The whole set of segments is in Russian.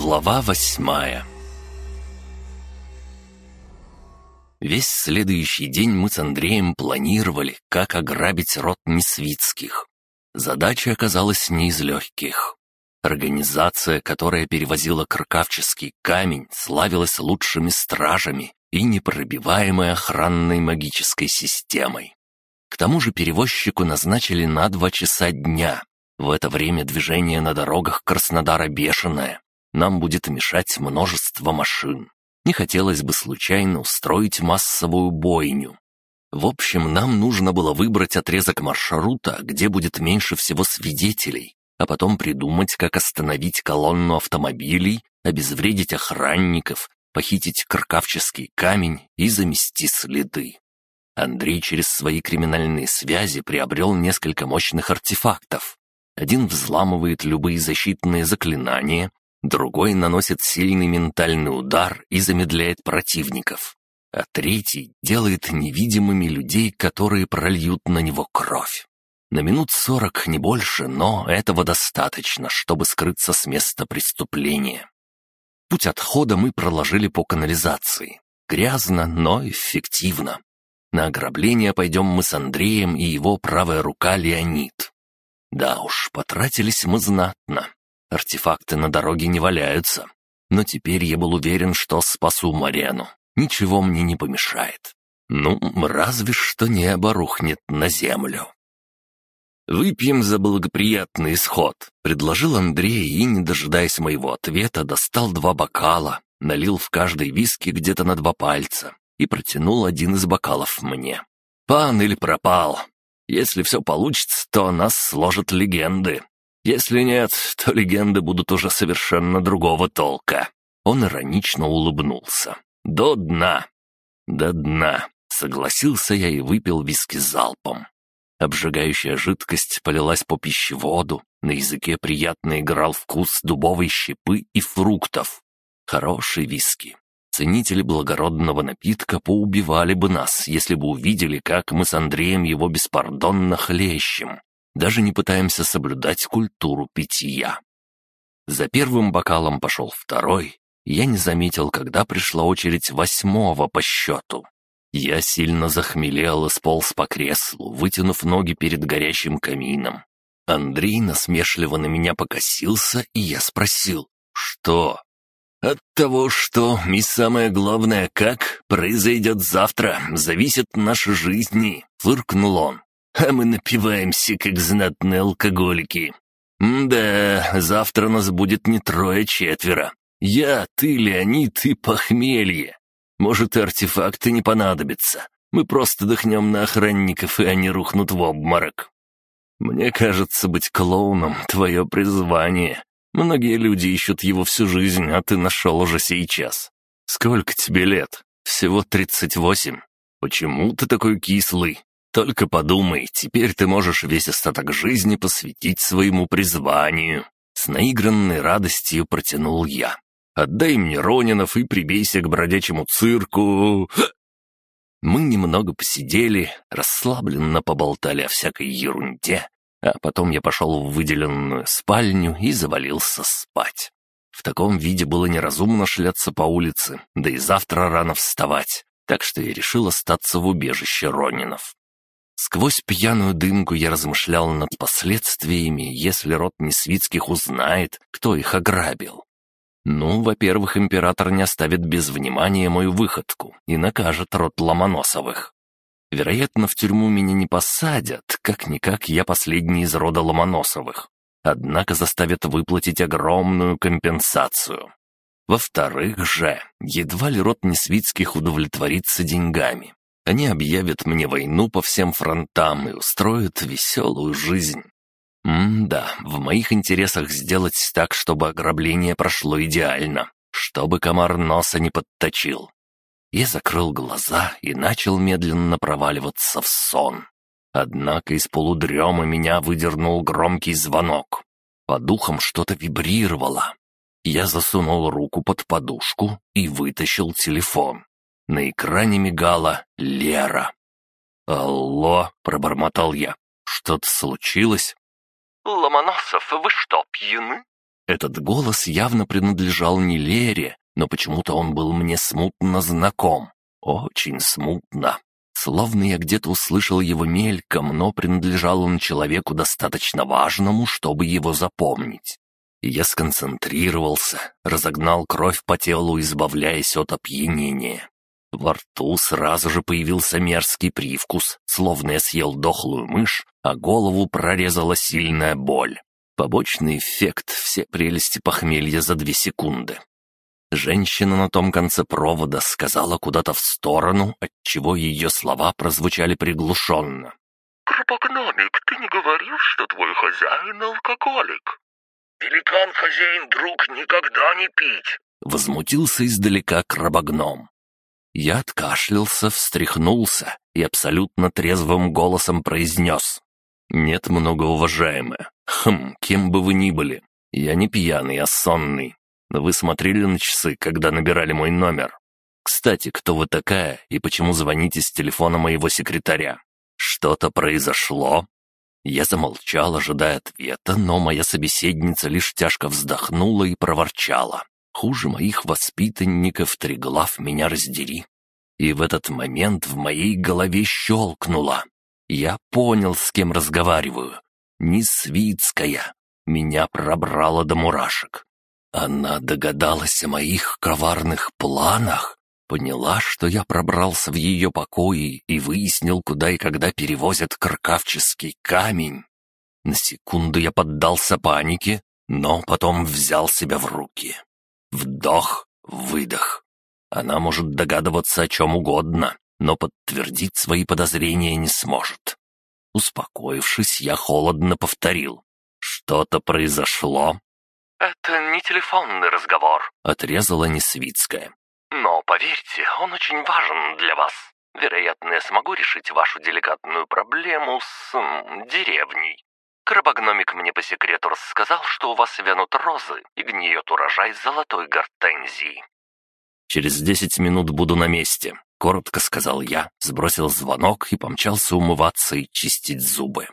Глава восьмая Весь следующий день мы с Андреем планировали, как ограбить род Несвицких. Задача оказалась не из легких. Организация, которая перевозила кракавческий камень, славилась лучшими стражами и непробиваемой охранной магической системой. К тому же перевозчику назначили на два часа дня. В это время движение на дорогах Краснодара бешеное. Нам будет мешать множество машин. Не хотелось бы случайно устроить массовую бойню. В общем, нам нужно было выбрать отрезок маршрута, где будет меньше всего свидетелей, а потом придумать, как остановить колонну автомобилей, обезвредить охранников, похитить кркавческий камень и замести следы. Андрей через свои криминальные связи приобрел несколько мощных артефактов. Один взламывает любые защитные заклинания, другой наносит сильный ментальный удар и замедляет противников, а третий делает невидимыми людей, которые прольют на него кровь. На минут сорок, не больше, но этого достаточно, чтобы скрыться с места преступления. Путь отхода мы проложили по канализации. Грязно, но эффективно. На ограбление пойдем мы с Андреем и его правая рука Леонид. Да уж, потратились мы знатно. Артефакты на дороге не валяются. Но теперь я был уверен, что спасу Марену. Ничего мне не помешает. Ну, разве что небо рухнет на землю. «Выпьем за благоприятный исход», — предложил Андрей и, не дожидаясь моего ответа, достал два бокала, налил в каждый виски где-то на два пальца и протянул один из бокалов мне. «Пан или пропал. Если все получится, то нас сложат легенды. Если нет, то легенды будут уже совершенно другого толка». Он иронично улыбнулся. «До дна». «До дна», — согласился я и выпил виски залпом. Обжигающая жидкость полилась по пищеводу, на языке приятно играл вкус дубовой щепы и фруктов. Хороший виски. Ценители благородного напитка поубивали бы нас, если бы увидели, как мы с Андреем его беспардонно хлещем даже не пытаемся соблюдать культуру питья. За первым бокалом пошел второй, я не заметил, когда пришла очередь восьмого по счету. Я сильно захмелел и сполз по креслу, вытянув ноги перед горящим камином. Андрей насмешливо на меня покосился, и я спросил, что? От того, что и самое главное, как произойдет завтра, зависит наша жизни, фыркнул он а мы напиваемся, как знатные алкоголики. да, завтра нас будет не трое-четверо. Я, ты, Леонид и похмелье. Может, артефакты не понадобятся. Мы просто дыхнем на охранников, и они рухнут в обморок. Мне кажется, быть клоуном — твое призвание. Многие люди ищут его всю жизнь, а ты нашел уже сейчас. Сколько тебе лет? Всего тридцать восемь. Почему ты такой кислый? Только подумай, теперь ты можешь весь остаток жизни посвятить своему призванию». С наигранной радостью протянул я. «Отдай мне Ронинов и прибейся к бродячему цирку». Мы немного посидели, расслабленно поболтали о всякой ерунде, а потом я пошел в выделенную спальню и завалился спать. В таком виде было неразумно шляться по улице, да и завтра рано вставать, так что я решил остаться в убежище Ронинов. Сквозь пьяную дымку я размышлял над последствиями, если род Несвицких узнает, кто их ограбил. Ну, во-первых, император не оставит без внимания мою выходку и накажет род Ломоносовых. Вероятно, в тюрьму меня не посадят, как-никак я последний из рода Ломоносовых. Однако заставят выплатить огромную компенсацию. Во-вторых же, едва ли род Несвицких удовлетворится деньгами. Они объявят мне войну по всем фронтам и устроят веселую жизнь. М-да, в моих интересах сделать так, чтобы ограбление прошло идеально, чтобы комар носа не подточил. Я закрыл глаза и начал медленно проваливаться в сон. Однако из полудрема меня выдернул громкий звонок. По духам что-то вибрировало. Я засунул руку под подушку и вытащил телефон. На экране мигала Лера. «Алло», — пробормотал я, — «что-то случилось?» «Ломоносов, вы что, пьяны?» Этот голос явно принадлежал не Лере, но почему-то он был мне смутно знаком. Очень смутно. Словно я где-то услышал его мельком, но принадлежал он человеку достаточно важному, чтобы его запомнить. Я сконцентрировался, разогнал кровь по телу, избавляясь от опьянения. Во рту сразу же появился мерзкий привкус, словно я съел дохлую мышь, а голову прорезала сильная боль. Побочный эффект — все прелести похмелья за две секунды. Женщина на том конце провода сказала куда-то в сторону, отчего ее слова прозвучали приглушенно. «Крапогномик, ты не говорил, что твой хозяин алкоголик?» «Великан-хозяин, друг, никогда не пить!» Возмутился издалека крабогном. Я откашлялся, встряхнулся и абсолютно трезвым голосом произнес. «Нет, многоуважаемая. Хм, кем бы вы ни были. Я не пьяный, а сонный. Но вы смотрели на часы, когда набирали мой номер. Кстати, кто вы такая и почему звоните с телефона моего секретаря? Что-то произошло?» Я замолчал, ожидая ответа, но моя собеседница лишь тяжко вздохнула и проворчала. Хуже моих воспитанников Триглав меня раздери. И в этот момент в моей голове щелкнуло. Я понял, с кем разговариваю. Не Свицкая. Меня пробрало до мурашек. Она догадалась о моих коварных планах, поняла, что я пробрался в ее покои и выяснил, куда и когда перевозят каркавческий камень. На секунду я поддался панике, но потом взял себя в руки. Вдох, выдох. Она может догадываться о чем угодно, но подтвердить свои подозрения не сможет. Успокоившись, я холодно повторил. «Что-то произошло?» «Это не телефонный разговор», — отрезала Несвицкая. «Но, поверьте, он очень важен для вас. Вероятно, я смогу решить вашу деликатную проблему с... Деревней. Крабогномик мне по секрету рассказал, что у вас вянут розы и гниет урожай золотой гортензии. «Через десять минут буду на месте», — коротко сказал я, сбросил звонок и помчался умываться и чистить зубы.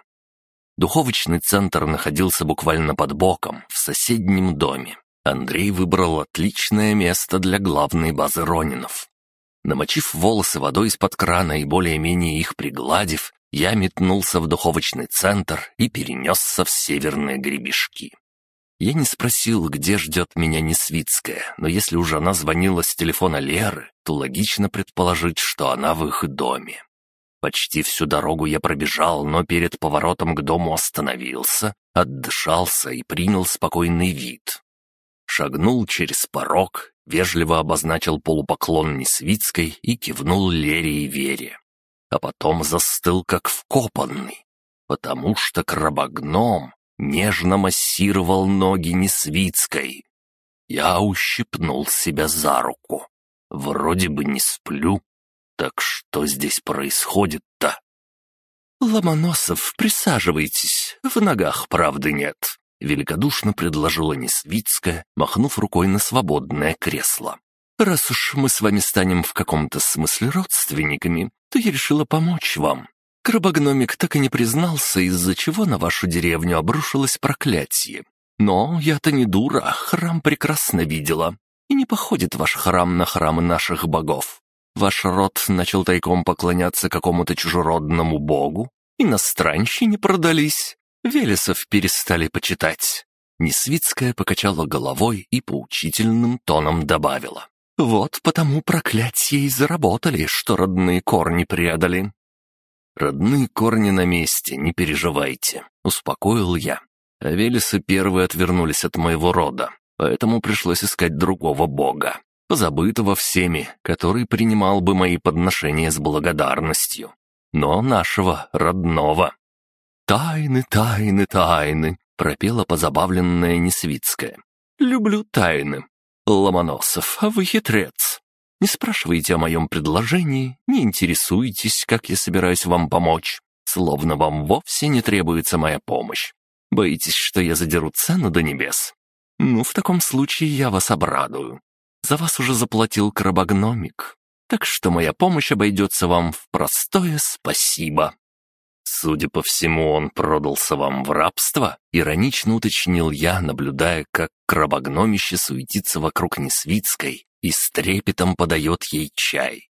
Духовочный центр находился буквально под боком, в соседнем доме. Андрей выбрал отличное место для главной базы Ронинов. Намочив волосы водой из-под крана и более-менее их пригладив, я метнулся в духовочный центр и перенесся в северные гребешки. Я не спросил, где ждет меня Несвицкая, но если уже она звонила с телефона Леры, то логично предположить, что она в их доме. Почти всю дорогу я пробежал, но перед поворотом к дому остановился, отдышался и принял спокойный вид. Шагнул через порог, вежливо обозначил полупоклон Несвицкой и кивнул Лере и Вере. А потом застыл как вкопанный, потому что крабогном нежно массировал ноги Несвицкой. Я ущипнул себя за руку. Вроде бы не сплю. Так что здесь происходит-то? «Ломоносов, присаживайтесь, в ногах правды нет», — великодушно предложила Несвицкая, махнув рукой на свободное кресло. «Раз уж мы с вами станем в каком-то смысле родственниками, то я решила помочь вам. Крабогномик так и не признался, из-за чего на вашу деревню обрушилось проклятие. Но я-то не дура, храм прекрасно видела. И не походит ваш храм на храмы наших богов. Ваш род начал тайком поклоняться какому-то чужеродному богу. Иностранщине продались. Велесов перестали почитать. Несвицкая покачала головой и поучительным тоном добавила. «Вот потому проклятие и заработали, что родные корни предали. «Родные корни на месте, не переживайте», — успокоил я. А Велесы первые отвернулись от моего рода, поэтому пришлось искать другого бога, позабытого всеми, который принимал бы мои подношения с благодарностью. Но нашего, родного. «Тайны, тайны, тайны», — пропела позабавленная Несвицкая. «Люблю тайны. Ломоносов, а вы хитрец. Не спрашивайте о моем предложении, не интересуйтесь, как я собираюсь вам помочь. Словно вам вовсе не требуется моя помощь. Боитесь, что я задеру цену до небес? Ну, в таком случае я вас обрадую. За вас уже заплатил крабогномик. Так что моя помощь обойдется вам в простое спасибо. «Судя по всему, он продался вам в рабство?» — иронично уточнил я, наблюдая, как крабогномище суетится вокруг Несвицкой и с трепетом подает ей чай.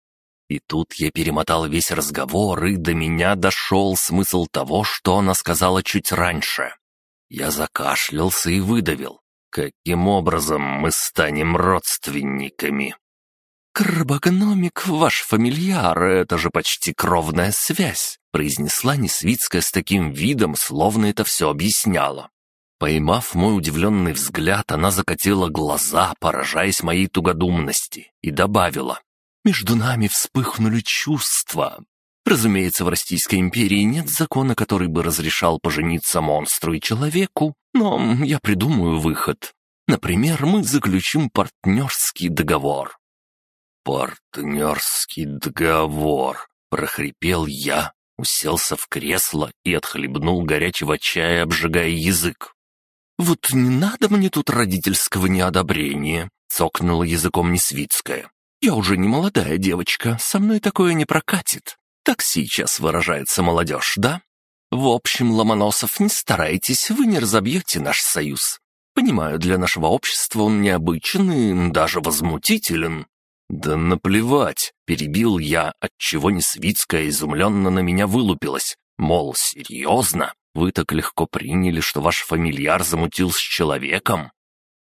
И тут я перемотал весь разговор, и до меня дошел смысл того, что она сказала чуть раньше. Я закашлялся и выдавил. Каким образом мы станем родственниками? «Крабогномик, ваш фамильяр, это же почти кровная связь», произнесла Несвицкая с таким видом, словно это все объясняла. Поймав мой удивленный взгляд, она закатила глаза, поражаясь моей тугодумности, и добавила. «Между нами вспыхнули чувства. Разумеется, в Российской империи нет закона, который бы разрешал пожениться монстру и человеку, но я придумаю выход. Например, мы заключим партнерский договор». «Партнерский договор», — прохрипел я, уселся в кресло и отхлебнул горячего чая, обжигая язык. «Вот не надо мне тут родительского неодобрения», — цокнула языком Несвицкая. «Я уже не молодая девочка, со мной такое не прокатит. Так сейчас выражается молодежь, да? В общем, Ломоносов, не старайтесь, вы не разобьете наш союз. Понимаю, для нашего общества он необычен и даже возмутителен». «Да наплевать!» — перебил я, отчего Несвицкая изумленно на меня вылупилась. Мол, серьезно? Вы так легко приняли, что ваш фамильяр замутил с человеком?»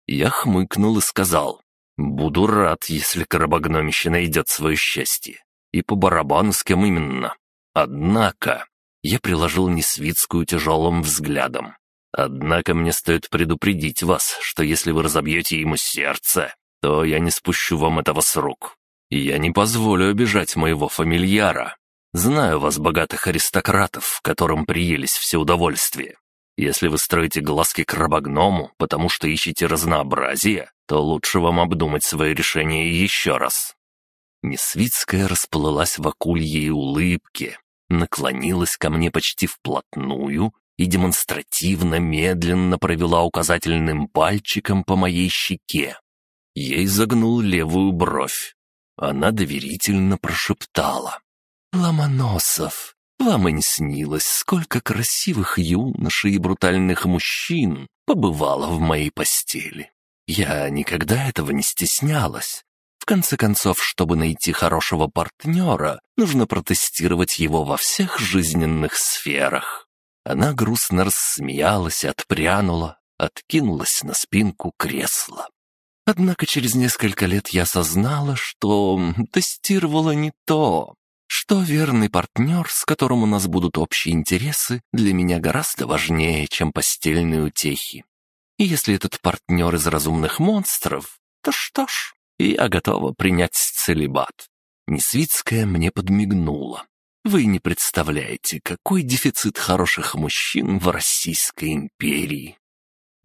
Я хмыкнул и сказал, «Буду рад, если коробогномище найдет свое счастье. И по барабану с кем именно. Однако...» Я приложил Несвицкую тяжелым взглядом. «Однако мне стоит предупредить вас, что если вы разобьете ему сердце, то я не спущу вам этого с рук. И я не позволю обижать моего фамильяра. Знаю вас, богатых аристократов, которым приелись все удовольствия. Если вы строите глазки крабогному, потому что ищете разнообразие, то лучше вам обдумать свое решение еще раз». Несвицкая расплылась в акульей улыбке, наклонилась ко мне почти вплотную и демонстративно медленно провела указательным пальчиком по моей щеке. Я изогнул левую бровь. Она доверительно прошептала. «Ломоносов, вам и не снилось, сколько красивых юношей и брутальных мужчин побывало в моей постели. Я никогда этого не стеснялась. В конце концов, чтобы найти хорошего партнера, нужно протестировать его во всех жизненных сферах». Она грустно рассмеялась отпрянула, откинулась на спинку кресла. Однако через несколько лет я осознала, что тестировала не то, что верный партнер, с которым у нас будут общие интересы, для меня гораздо важнее, чем постельные утехи. И если этот партнер из разумных монстров, то что ж, я готова принять целебат. Несвицкая мне подмигнула. Вы не представляете, какой дефицит хороших мужчин в Российской империи.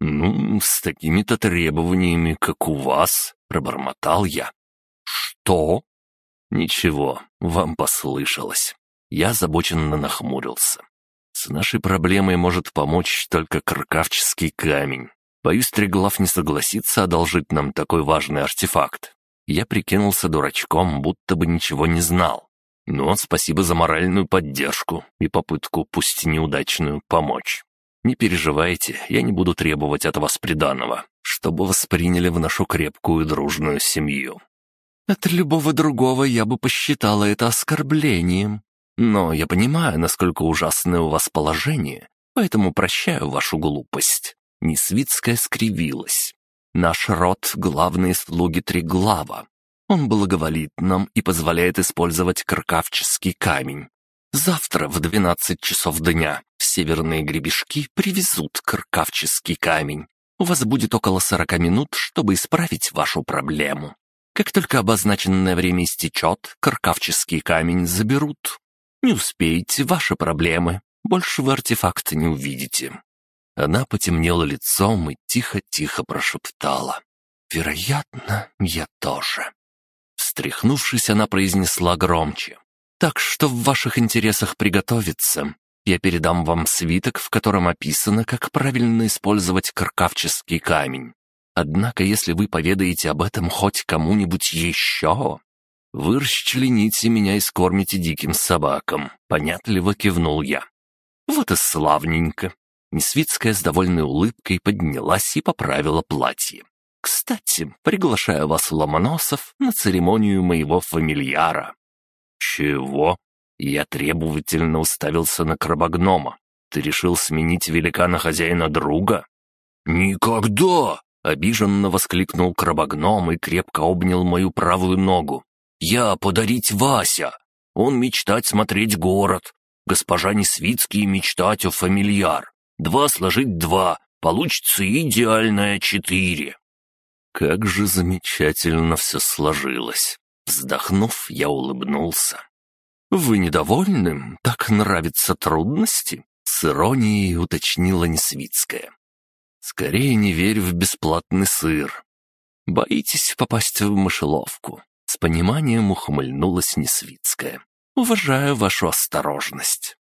«Ну, с такими-то требованиями, как у вас», — пробормотал я. «Что?» «Ничего, вам послышалось». Я озабоченно нахмурился. «С нашей проблемой может помочь только кркавческий камень. Боюсь, Треглав не согласится одолжить нам такой важный артефакт. Я прикинулся дурачком, будто бы ничего не знал. Но спасибо за моральную поддержку и попытку, пусть неудачную, помочь. Не переживайте, я не буду требовать от вас приданого, чтобы восприняли в нашу крепкую дружную семью. От любого другого я бы посчитала это оскорблением. Но я понимаю, насколько ужасное у вас положение, поэтому прощаю вашу глупость». Несвицкая скривилась. «Наш род — главные слуги Триглава. Он благоволит нам и позволяет использовать кркавческий камень. Завтра в двенадцать часов дня северные гребешки привезут кркавческий камень. У вас будет около сорока минут, чтобы исправить вашу проблему. Как только обозначенное время истечет, кркавческий камень заберут. Не успеете, ваши проблемы. Больше вы артефакта не увидите». Она потемнела лицом и тихо-тихо прошептала. «Вероятно, я тоже». Встряхнувшись, она произнесла громче. «Так что в ваших интересах приготовиться. Я передам вам свиток, в котором описано, как правильно использовать каркавческий камень. Однако, если вы поведаете об этом хоть кому-нибудь еще, вы расчлените меня и скормите диким собакам», — понятливо кивнул я. Вот и славненько. Несвицкая с довольной улыбкой поднялась и поправила платье. «Кстати, приглашаю вас, Ломоносов, на церемонию моего фамильяра». «Чего?» Я требовательно уставился на крабогнома. «Ты решил сменить великана-хозяина друга?» «Никогда!» — обиженно воскликнул крабогном и крепко обнял мою правую ногу. «Я подарить Вася! Он мечтать смотреть город, госпожа Несвицкий мечтать о фамильяр. Два сложить два, получится идеальное четыре». Как же замечательно все сложилось. Вздохнув, я улыбнулся. «Вы недовольны? Так нравятся трудности?» С иронией уточнила Несвицкая. «Скорее не верь в бесплатный сыр. Боитесь попасть в мышеловку?» С пониманием ухмыльнулась Несвицкая. «Уважаю вашу осторожность».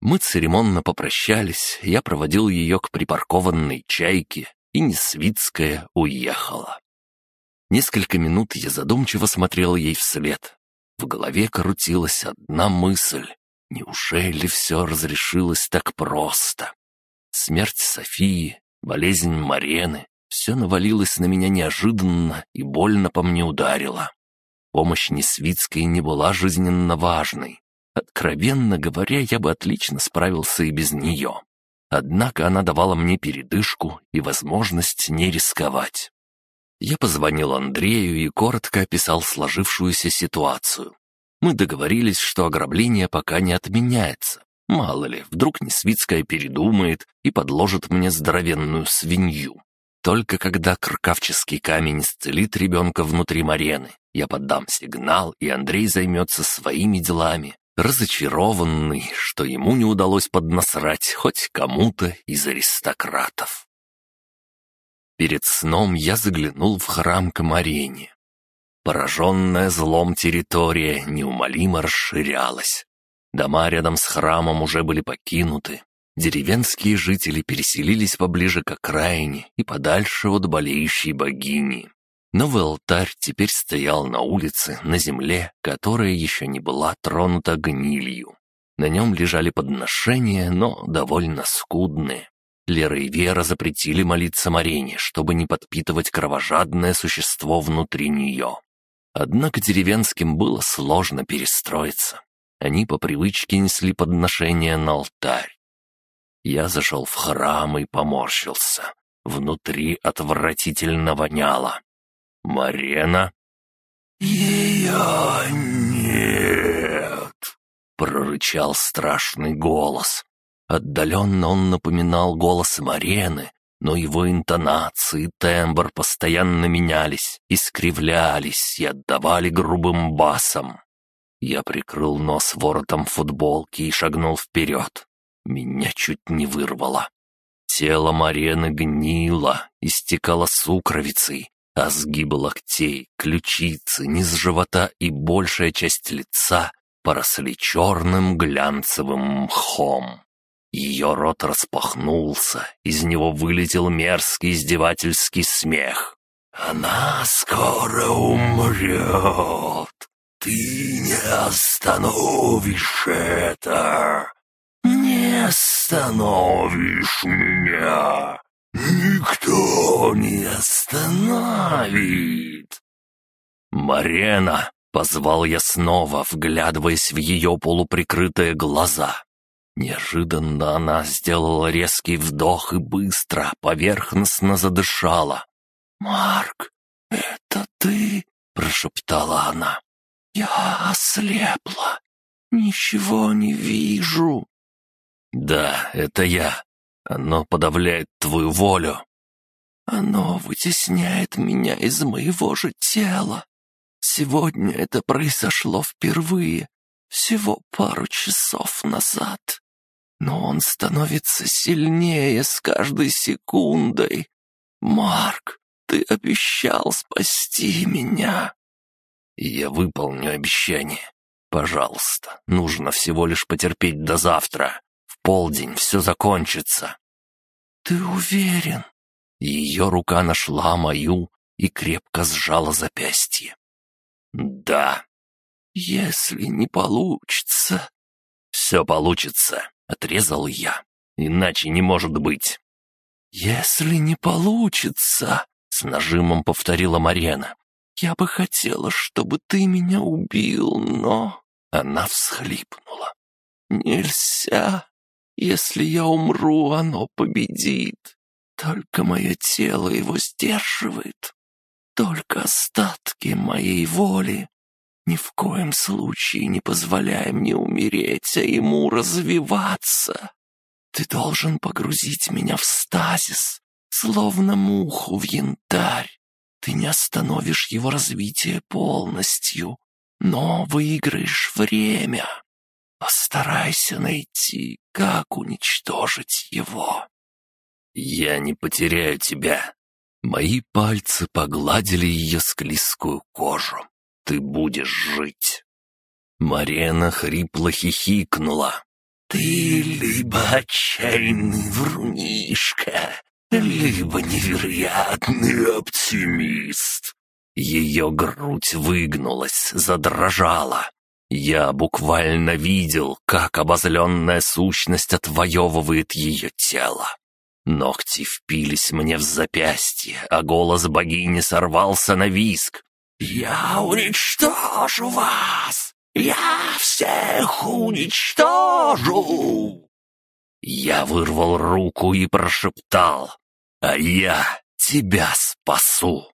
Мы церемонно попрощались, я проводил ее к припаркованной чайке, и Несвицкая уехала. Несколько минут я задумчиво смотрел ей вслед. В голове крутилась одна мысль. Неужели все разрешилось так просто? Смерть Софии, болезнь Марены — все навалилось на меня неожиданно и больно по мне ударило. Помощь Несвицкой не была жизненно важной. Откровенно говоря, я бы отлично справился и без нее. Однако она давала мне передышку и возможность не рисковать. Я позвонил Андрею и коротко описал сложившуюся ситуацию. Мы договорились, что ограбление пока не отменяется. Мало ли, вдруг Несвицкая передумает и подложит мне здоровенную свинью. Только когда кркавческий камень исцелит ребенка внутри Марены, я поддам сигнал, и Андрей займется своими делами, разочарованный, что ему не удалось поднасрать хоть кому-то из аристократов. Перед сном я заглянул в храм к Марене. Пораженная злом территория неумолимо расширялась. Дома рядом с храмом уже были покинуты. Деревенские жители переселились поближе к окраине и подальше от болеющей богини. Новый алтарь теперь стоял на улице, на земле, которая еще не была тронута гнилью. На нем лежали подношения, но довольно скудные. Лера и Вера запретили молиться Марине, чтобы не подпитывать кровожадное существо внутри нее. Однако деревенским было сложно перестроиться. Они по привычке несли подношения на алтарь. Я зашел в храм и поморщился. Внутри отвратительно воняло. «Марена?» «Ее нет!» — прорычал страшный голос. Отдаленно он напоминал голос Марены, но его интонации и тембр постоянно менялись, искривлялись и отдавали грубым басом. Я прикрыл нос воротом футболки и шагнул вперед. Меня чуть не вырвало. Тело Марены гнило, истекало сукровицей, а сгибы локтей, ключицы, низ живота и большая часть лица поросли черным глянцевым мхом. Ее рот распахнулся, из него вылетел мерзкий издевательский смех. «Она скоро умрет! Ты не остановишь это! Не остановишь меня! Никто не остановит!» «Марена!» — позвал я снова, вглядываясь в ее полуприкрытые глаза. Неожиданно она сделала резкий вдох и быстро, поверхностно задышала. «Марк, это ты?» — прошептала она. «Я ослепла. Ничего не вижу». «Да, это я. Оно подавляет твою волю». «Оно вытесняет меня из моего же тела. Сегодня это произошло впервые, всего пару часов назад но он становится сильнее с каждой секундой. Марк, ты обещал спасти меня. Я выполню обещание. Пожалуйста, нужно всего лишь потерпеть до завтра. В полдень все закончится. Ты уверен? Ее рука нашла мою и крепко сжала запястье. Да. Если не получится... Все получится. — отрезал я. «Иначе не может быть». «Если не получится», — с нажимом повторила Марена, «я бы хотела, чтобы ты меня убил, но...» Она всхлипнула. «Нельзя. Если я умру, оно победит. Только мое тело его сдерживает. Только остатки моей воли. Ни в коем случае не позволяй мне умереть, а ему развиваться. Ты должен погрузить меня в стазис, словно муху в янтарь. Ты не остановишь его развитие полностью, но выиграешь время. Постарайся найти, как уничтожить его. Я не потеряю тебя. Мои пальцы погладили ее склизкую кожу. Ты будешь жить. Марена хрипло хихикнула. «Ты либо отчаянный врунишка, либо невероятный оптимист». Ее грудь выгнулась, задрожала. Я буквально видел, как обозленная сущность отвоевывает ее тело. Ногти впились мне в запястье, а голос богини сорвался на виск. «Я уничтожу вас! Я всех уничтожу!» Я вырвал руку и прошептал, «А я тебя спасу!»